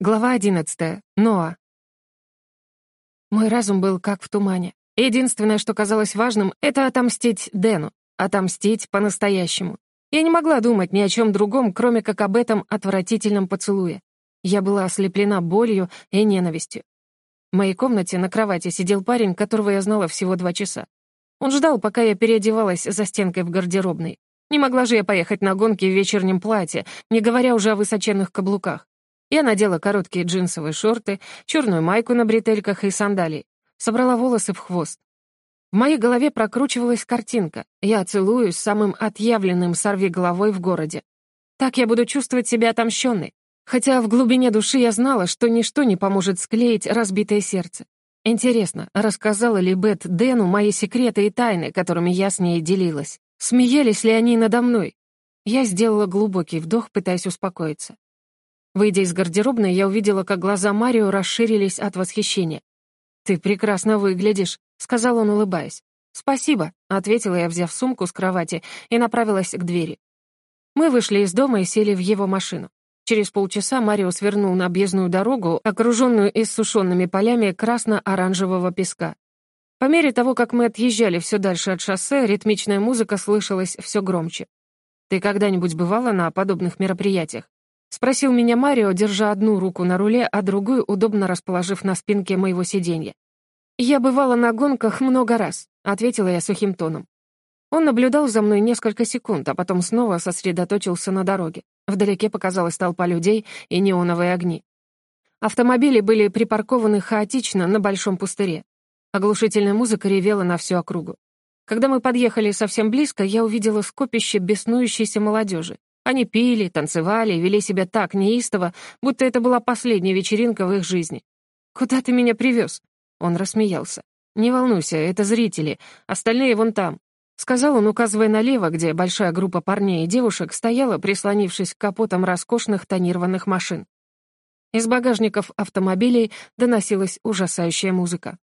Глава одиннадцатая. Ноа. Мой разум был как в тумане. Единственное, что казалось важным, это отомстить Дэну. Отомстить по-настоящему. Я не могла думать ни о чем другом, кроме как об этом отвратительном поцелуе. Я была ослеплена болью и ненавистью. В моей комнате на кровати сидел парень, которого я знала всего два часа. Он ждал, пока я переодевалась за стенкой в гардеробной. Не могла же я поехать на гонки в вечернем платье, не говоря уже о высоченных каблуках. Я надела короткие джинсовые шорты, черную майку на бретельках и сандалии. Собрала волосы в хвост. В моей голове прокручивалась картинка. Я целуюсь с самым отъявленным сорви-головой в городе. Так я буду чувствовать себя отомщенной. Хотя в глубине души я знала, что ничто не поможет склеить разбитое сердце. Интересно, рассказала ли Бет Дэну мои секреты и тайны, которыми я с ней делилась? Смеялись ли они надо мной? Я сделала глубокий вдох, пытаясь успокоиться. Выйдя из гардеробной, я увидела, как глаза Марио расширились от восхищения. «Ты прекрасно выглядишь», — сказал он, улыбаясь. «Спасибо», — ответила я, взяв сумку с кровати, и направилась к двери. Мы вышли из дома и сели в его машину. Через полчаса Марио свернул на объездную дорогу, окруженную иссушенными полями красно-оранжевого песка. По мере того, как мы отъезжали все дальше от шоссе, ритмичная музыка слышалась все громче. «Ты когда-нибудь бывала на подобных мероприятиях?» — спросил меня Марио, держа одну руку на руле, а другую удобно расположив на спинке моего сиденья. «Я бывала на гонках много раз», — ответила я сухим тоном. Он наблюдал за мной несколько секунд, а потом снова сосредоточился на дороге. Вдалеке показалась толпа людей и неоновые огни. Автомобили были припаркованы хаотично на большом пустыре. Оглушительная музыка ревела на всю округу. Когда мы подъехали совсем близко, я увидела скопище беснующейся молодежи. Они пили, танцевали вели себя так неистово, будто это была последняя вечеринка в их жизни. «Куда ты меня привез?» Он рассмеялся. «Не волнуйся, это зрители, остальные вон там», — сказал он, указывая налево, где большая группа парней и девушек стояла, прислонившись к капотам роскошных тонированных машин. Из багажников автомобилей доносилась ужасающая музыка.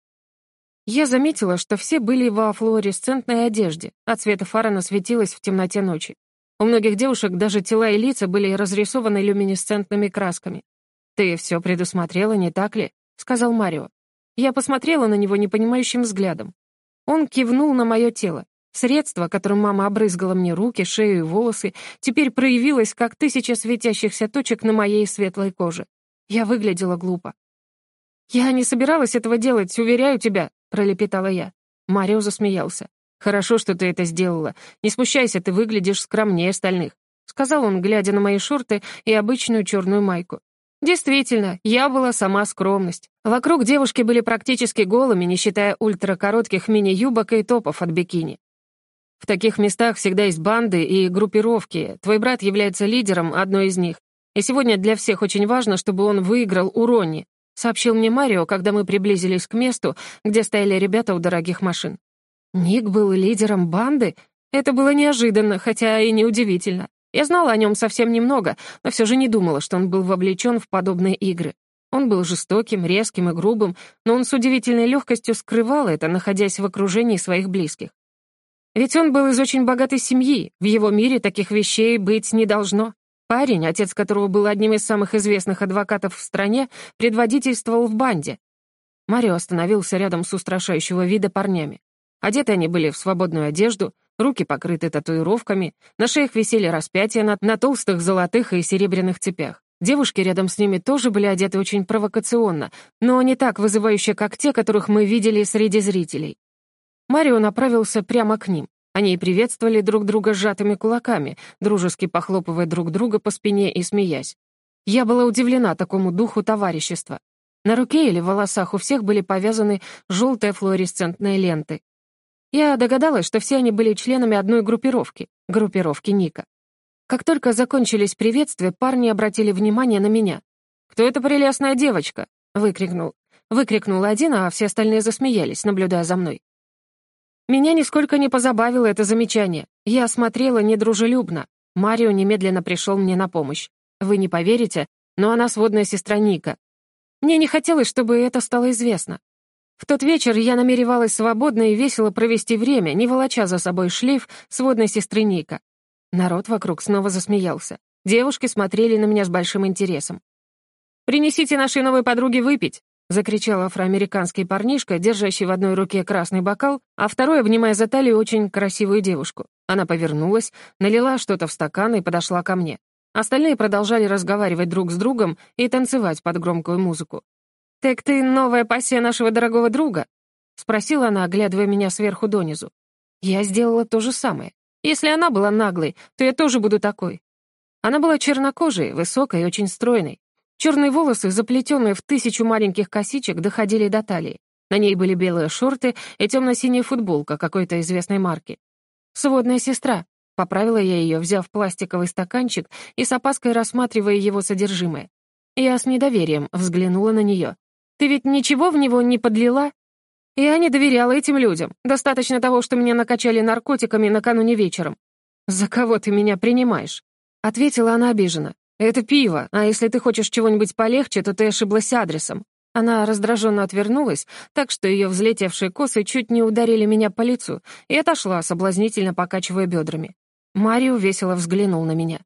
Я заметила, что все были во флуоресцентной одежде, а цвета фара светилась в темноте ночи. У многих девушек даже тела и лица были разрисованы люминесцентными красками. «Ты все предусмотрела, не так ли?» — сказал Марио. Я посмотрела на него непонимающим взглядом. Он кивнул на мое тело. Средство, которым мама обрызгала мне руки, шею и волосы, теперь проявилось, как тысяча светящихся точек на моей светлой коже. Я выглядела глупо. «Я не собиралась этого делать, уверяю тебя», — пролепетала я. Марио засмеялся. «Хорошо, что ты это сделала. Не смущайся, ты выглядишь скромнее остальных», — сказал он, глядя на мои шорты и обычную черную майку. Действительно, я была сама скромность. Вокруг девушки были практически голыми, не считая ультракоротких мини-юбок и топов от бикини. В таких местах всегда есть банды и группировки. Твой брат является лидером одной из них. И сегодня для всех очень важно, чтобы он выиграл у Ронни, сообщил мне Марио, когда мы приблизились к месту, где стояли ребята у дорогих машин. Ник был лидером банды? Это было неожиданно, хотя и неудивительно. Я знала о нем совсем немного, но все же не думала, что он был вовлечен в подобные игры. Он был жестоким, резким и грубым, но он с удивительной легкостью скрывал это, находясь в окружении своих близких. Ведь он был из очень богатой семьи, в его мире таких вещей быть не должно. Парень, отец которого был одним из самых известных адвокатов в стране, предводительствовал в банде. Марио остановился рядом с устрашающего вида парнями. Одеты они были в свободную одежду, руки покрыты татуировками, на шеях висели распятия на, на толстых золотых и серебряных цепях. Девушки рядом с ними тоже были одеты очень провокационно, но не так вызывающе, как те, которых мы видели среди зрителей. Марио направился прямо к ним. Они приветствовали друг друга сжатыми кулаками, дружески похлопывая друг друга по спине и смеясь. Я была удивлена такому духу товарищества. На руке или волосах у всех были повязаны желтые флуоресцентные ленты. Я догадалась, что все они были членами одной группировки, группировки Ника. Как только закончились приветствия, парни обратили внимание на меня. «Кто эта прелестная девочка?» — выкрикнул. Выкрикнул один, а все остальные засмеялись, наблюдая за мной. Меня нисколько не позабавило это замечание. Я смотрела недружелюбно. Марио немедленно пришел мне на помощь. Вы не поверите, но она сводная сестра Ника. Мне не хотелось, чтобы это стало известно. В тот вечер я намеревалась свободно и весело провести время, не волоча за собой шлейф сводной сестры Ника. Народ вокруг снова засмеялся. Девушки смотрели на меня с большим интересом. принесите нашей новой подруге выпить!» — закричал афроамериканский парнишка, держащий в одной руке красный бокал, а второй обнимая за талию очень красивую девушку. Она повернулась, налила что-то в стакан и подошла ко мне. Остальные продолжали разговаривать друг с другом и танцевать под громкую музыку. «Так ты новая пассия нашего дорогого друга?» — спросила она, оглядывая меня сверху донизу. Я сделала то же самое. Если она была наглой, то я тоже буду такой. Она была чернокожей, высокой и очень стройной. Черные волосы, заплетенные в тысячу маленьких косичек, доходили до талии. На ней были белые шорты и темно-синяя футболка какой-то известной марки. «Сводная сестра», — поправила я ее, взяв пластиковый стаканчик и с опаской рассматривая его содержимое. Я с недоверием взглянула на нее. «Ты ведь ничего в него не подлила?» Я не доверяла этим людям. Достаточно того, что меня накачали наркотиками накануне вечером. «За кого ты меня принимаешь?» Ответила она обиженно. «Это пиво, а если ты хочешь чего-нибудь полегче, то ты ошиблась адресом». Она раздраженно отвернулась, так что ее взлетевшие косы чуть не ударили меня по лицу, и отошла, соблазнительно покачивая бедрами. Марио весело взглянул на меня.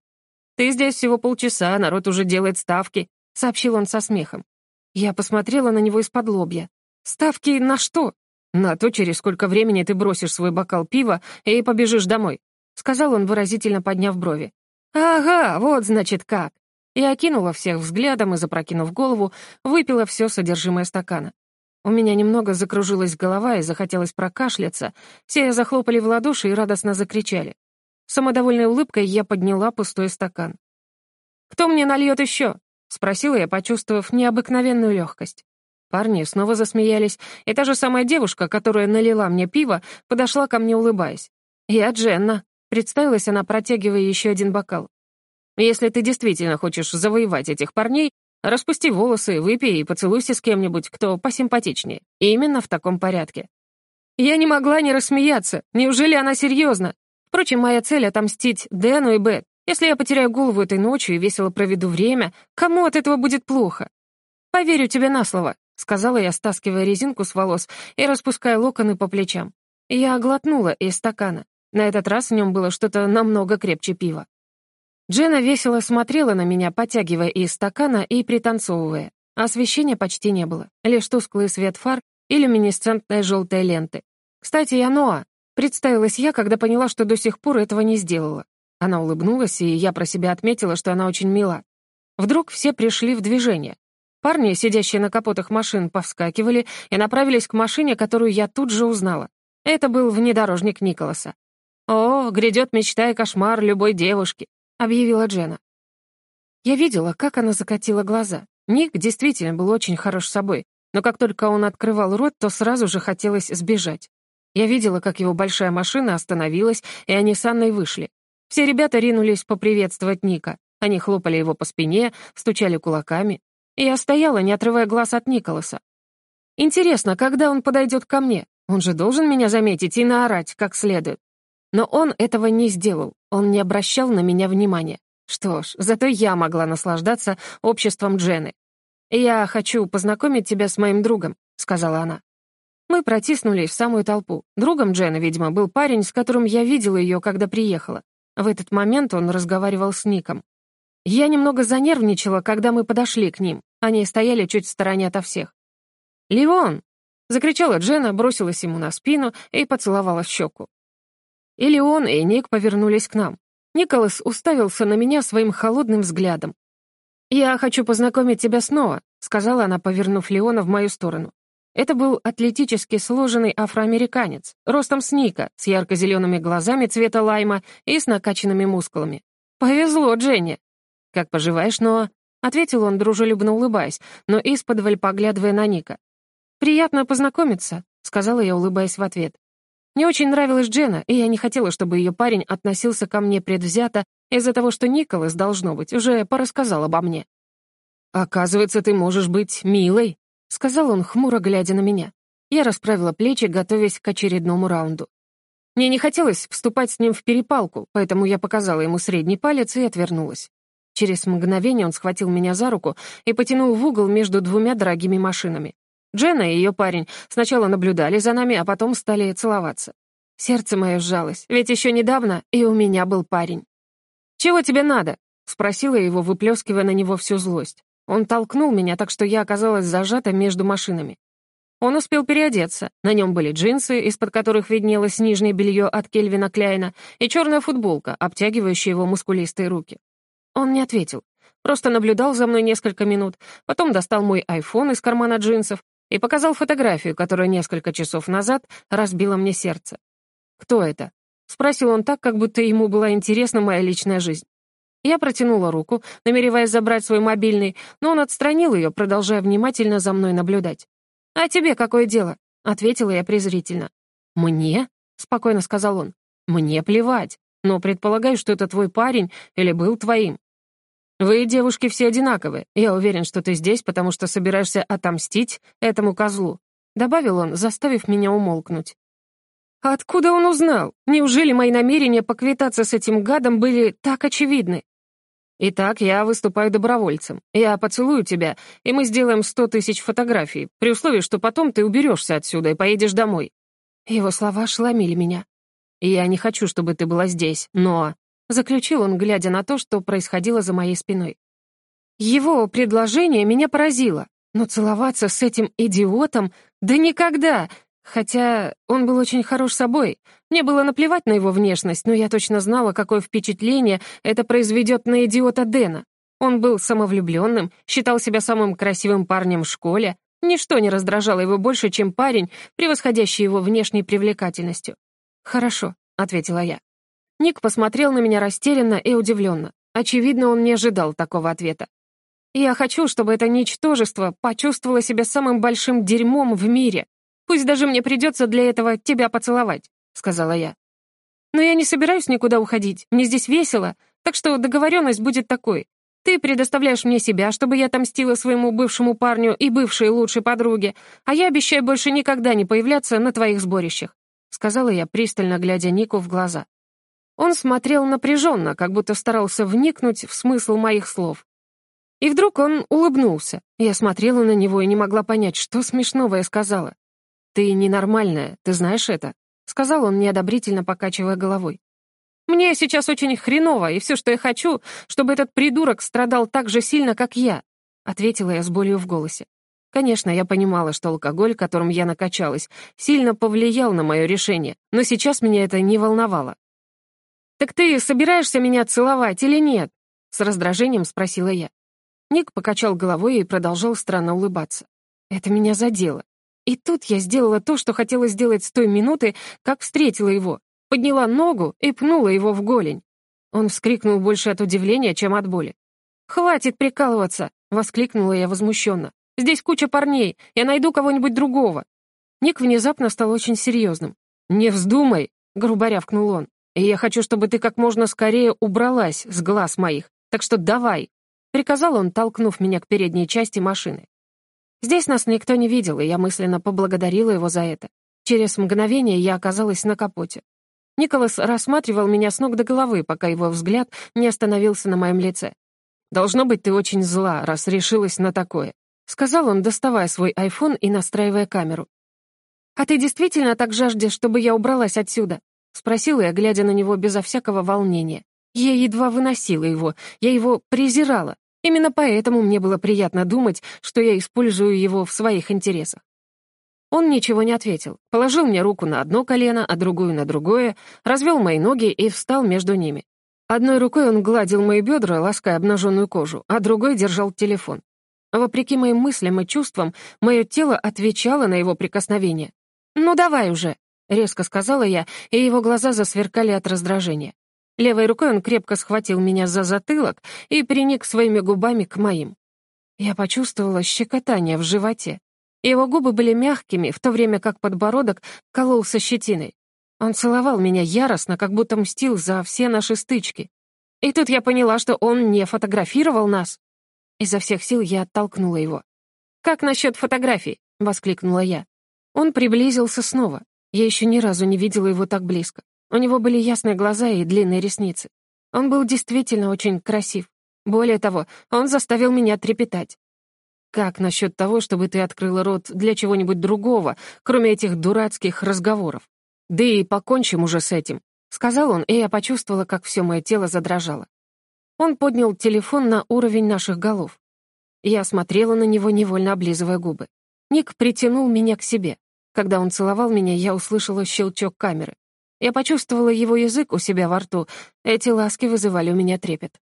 «Ты здесь всего полчаса, народ уже делает ставки», — сообщил он со смехом. Я посмотрела на него из-под лобья. «Ставки на что?» «На то, через сколько времени ты бросишь свой бокал пива и побежишь домой», — сказал он, выразительно подняв брови. «Ага, вот, значит, как». Я окинула всех взглядом и, запрокинув голову, выпила все содержимое стакана. У меня немного закружилась голова и захотелось прокашляться. Все захлопали в ладоши и радостно закричали. Самодовольной улыбкой я подняла пустой стакан. «Кто мне нальет еще?» — спросила я, почувствовав необыкновенную легкость. Парни снова засмеялись, и та же самая девушка, которая налила мне пиво, подошла ко мне, улыбаясь. «Я Дженна», — представилась она, протягивая еще один бокал. «Если ты действительно хочешь завоевать этих парней, распусти волосы, выпей и поцелуйся с кем-нибудь, кто посимпатичнее. И именно в таком порядке». Я не могла не рассмеяться. Неужели она серьезно? Впрочем, моя цель — отомстить Дэну и Бет. Если я потеряю голову этой ночью и весело проведу время, кому от этого будет плохо? Поверю тебе на слово. — сказала я, стаскивая резинку с волос и распуская локоны по плечам. Я оглотнула из стакана. На этот раз в нем было что-то намного крепче пива. Джена весело смотрела на меня, потягивая из стакана и пританцовывая. Освещения почти не было, лишь тусклый свет фар и люминесцентные желтые ленты. «Кстати, я Ноа», — представилась я, когда поняла, что до сих пор этого не сделала. Она улыбнулась, и я про себя отметила, что она очень мила. Вдруг все пришли в движение. Парни, сидящие на капотах машин, повскакивали и направились к машине, которую я тут же узнала. Это был внедорожник Николаса. «О, грядет мечта и кошмар любой девушки», — объявила Джена. Я видела, как она закатила глаза. Ник действительно был очень хорош собой, но как только он открывал рот, то сразу же хотелось сбежать. Я видела, как его большая машина остановилась, и они с Анной вышли. Все ребята ринулись поприветствовать Ника. Они хлопали его по спине, стучали кулаками. Я стояла, не отрывая глаз от Николаса. Интересно, когда он подойдет ко мне? Он же должен меня заметить и наорать как следует. Но он этого не сделал, он не обращал на меня внимания. Что ж, зато я могла наслаждаться обществом Джены. «Я хочу познакомить тебя с моим другом», — сказала она. Мы протиснулись в самую толпу. Другом Джены, видимо, был парень, с которым я видела ее, когда приехала. В этот момент он разговаривал с Ником. Я немного занервничала, когда мы подошли к ним. Они стояли чуть в стороне ото всех. «Ливон!» — закричала Джена, бросилась ему на спину и поцеловала щеку. И Леон, и Ник повернулись к нам. Николас уставился на меня своим холодным взглядом. «Я хочу познакомить тебя снова», — сказала она, повернув Леона в мою сторону. Это был атлетически сложенный афроамериканец, ростом с Ника, с ярко-зелеными глазами цвета лайма и с накачанными мускулами. «Повезло, Дженни!» «Как поживаешь, Ноа?» — ответил он, дружелюбно улыбаясь, но исподволь поглядывая на Ника. «Приятно познакомиться», — сказала я, улыбаясь в ответ. Мне очень нравилась Джена, и я не хотела, чтобы ее парень относился ко мне предвзято из-за того, что Николас, должно быть, уже порассказал обо мне. «Оказывается, ты можешь быть милой», — сказал он, хмуро глядя на меня. Я расправила плечи, готовясь к очередному раунду. Мне не хотелось вступать с ним в перепалку, поэтому я показала ему средний палец и отвернулась. Через мгновение он схватил меня за руку и потянул в угол между двумя дорогими машинами. Дженна и ее парень сначала наблюдали за нами, а потом стали целоваться. Сердце мое сжалось, ведь еще недавно и у меня был парень. «Чего тебе надо?» — спросила его, выплескивая на него всю злость. Он толкнул меня, так что я оказалась зажата между машинами. Он успел переодеться. На нем были джинсы, из-под которых виднелось нижнее белье от Кельвина Кляйна, и черная футболка, обтягивающая его мускулистые руки. Он не ответил. Просто наблюдал за мной несколько минут, потом достал мой айфон из кармана джинсов и показал фотографию, которая несколько часов назад разбила мне сердце. «Кто это?» — спросил он так, как будто ему была интересна моя личная жизнь. Я протянула руку, намереваясь забрать свой мобильный, но он отстранил ее, продолжая внимательно за мной наблюдать. «А тебе какое дело?» — ответила я презрительно. «Мне?» — спокойно сказал он. «Мне плевать, но предполагаю, что это твой парень или был твоим. Вы, девушки, все одинаковые. Я уверен, что ты здесь, потому что собираешься отомстить этому козлу», — добавил он, заставив меня умолкнуть. «Откуда он узнал? Неужели мои намерения поквитаться с этим гадом были так очевидны?» «Итак, я выступаю добровольцем. Я поцелую тебя, и мы сделаем сто тысяч фотографий, при условии, что потом ты уберешься отсюда и поедешь домой». Его слова ошеломили меня. «Я не хочу, чтобы ты была здесь, но...» Заключил он, глядя на то, что происходило за моей спиной. Его предложение меня поразило, но целоваться с этим идиотом... Да никогда! Хотя он был очень хорош собой. Мне было наплевать на его внешность, но я точно знала, какое впечатление это произведет на идиота Дэна. Он был самовлюбленным, считал себя самым красивым парнем в школе. Ничто не раздражало его больше, чем парень, превосходящий его внешней привлекательностью. «Хорошо», — ответила я. Ник посмотрел на меня растерянно и удивленно. Очевидно, он не ожидал такого ответа. «Я хочу, чтобы это ничтожество почувствовало себя самым большим дерьмом в мире. Пусть даже мне придется для этого тебя поцеловать», — сказала я. «Но я не собираюсь никуда уходить, мне здесь весело, так что договоренность будет такой. Ты предоставляешь мне себя, чтобы я отомстила своему бывшему парню и бывшей лучшей подруге, а я обещаю больше никогда не появляться на твоих сборищах», — сказала я, пристально глядя Нику в глаза. Он смотрел напряженно, как будто старался вникнуть в смысл моих слов. И вдруг он улыбнулся. Я смотрела на него и не могла понять, что смешного я сказала. «Ты ненормальная, ты знаешь это?» — сказал он, неодобрительно покачивая головой. «Мне сейчас очень хреново, и все, что я хочу, чтобы этот придурок страдал так же сильно, как я», — ответила я с болью в голосе. Конечно, я понимала, что алкоголь, которым я накачалась, сильно повлиял на мое решение, но сейчас меня это не волновало. «Так ты собираешься меня целовать или нет?» — с раздражением спросила я. Ник покачал головой и продолжал странно улыбаться. Это меня задело. И тут я сделала то, что хотела сделать с той минуты, как встретила его. Подняла ногу и пнула его в голень. Он вскрикнул больше от удивления, чем от боли. «Хватит прикалываться!» — воскликнула я возмущенно. «Здесь куча парней, я найду кого-нибудь другого». Ник внезапно стал очень серьезным. «Не вздумай!» — грубо рявкнул он. Я хочу, чтобы ты как можно скорее убралась с глаз моих. Так что давай!» Приказал он, толкнув меня к передней части машины. Здесь нас никто не видел, и я мысленно поблагодарила его за это. Через мгновение я оказалась на капоте. Николас рассматривал меня с ног до головы, пока его взгляд не остановился на моем лице. «Должно быть, ты очень зла, раз решилась на такое», — сказал он, доставая свой айфон и настраивая камеру. «А ты действительно так жаждешь, чтобы я убралась отсюда?» — спросила я, глядя на него безо всякого волнения. Я едва выносила его, я его презирала. Именно поэтому мне было приятно думать, что я использую его в своих интересах. Он ничего не ответил, положил мне руку на одно колено, а другую на другое, развел мои ноги и встал между ними. Одной рукой он гладил мои бедра, лаская обнаженную кожу, а другой держал телефон. Вопреки моим мыслям и чувствам, мое тело отвечало на его прикосновение. «Ну давай уже!» — резко сказала я, и его глаза засверкали от раздражения. Левой рукой он крепко схватил меня за затылок и приник своими губами к моим. Я почувствовала щекотание в животе. Его губы были мягкими, в то время как подбородок кололся щетиной. Он целовал меня яростно, как будто мстил за все наши стычки. И тут я поняла, что он не фотографировал нас. Изо всех сил я оттолкнула его. «Как насчет фотографий?» — воскликнула я. Он приблизился снова. Я еще ни разу не видела его так близко. У него были ясные глаза и длинные ресницы. Он был действительно очень красив. Более того, он заставил меня трепетать. Как насчет того, чтобы ты открыла рот для чего-нибудь другого, кроме этих дурацких разговоров? Да и покончим уже с этим, — сказал он, и я почувствовала, как все мое тело задрожало. Он поднял телефон на уровень наших голов. Я смотрела на него, невольно облизывая губы. Ник притянул меня к себе. Когда он целовал меня, я услышала щелчок камеры. Я почувствовала его язык у себя во рту. Эти ласки вызывали у меня трепет.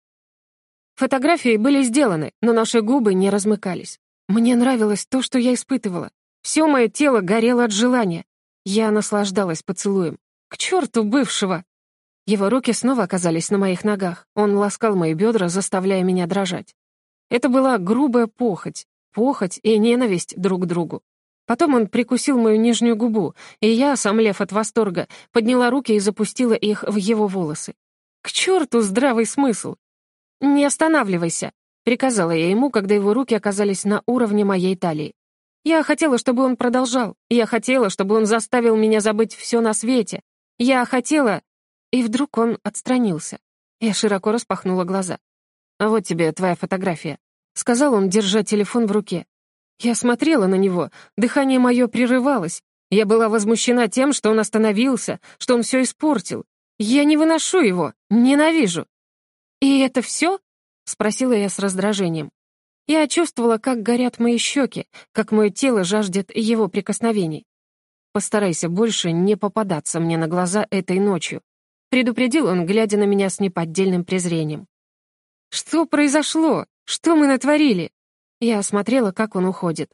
Фотографии были сделаны, но наши губы не размыкались. Мне нравилось то, что я испытывала. Все мое тело горело от желания. Я наслаждалась поцелуем. К черту бывшего! Его руки снова оказались на моих ногах. Он ласкал мои бедра, заставляя меня дрожать. Это была грубая похоть, похоть и ненависть друг к другу. Потом он прикусил мою нижнюю губу, и я, сомлев от восторга, подняла руки и запустила их в его волосы. К черту здравый смысл! «Не останавливайся», — приказала я ему, когда его руки оказались на уровне моей талии. Я хотела, чтобы он продолжал. Я хотела, чтобы он заставил меня забыть все на свете. Я хотела... И вдруг он отстранился. Я широко распахнула глаза. «Вот тебе твоя фотография», — сказал он, держа телефон в руке. Я смотрела на него, дыхание мое прерывалось. Я была возмущена тем, что он остановился, что он все испортил. Я не выношу его, ненавижу. «И это все?» — спросила я с раздражением. Я чувствовала, как горят мои щеки, как мое тело жаждет его прикосновений. Постарайся больше не попадаться мне на глаза этой ночью, предупредил он, глядя на меня с неподдельным презрением. «Что произошло? Что мы натворили?» Я осмотрела, как он уходит.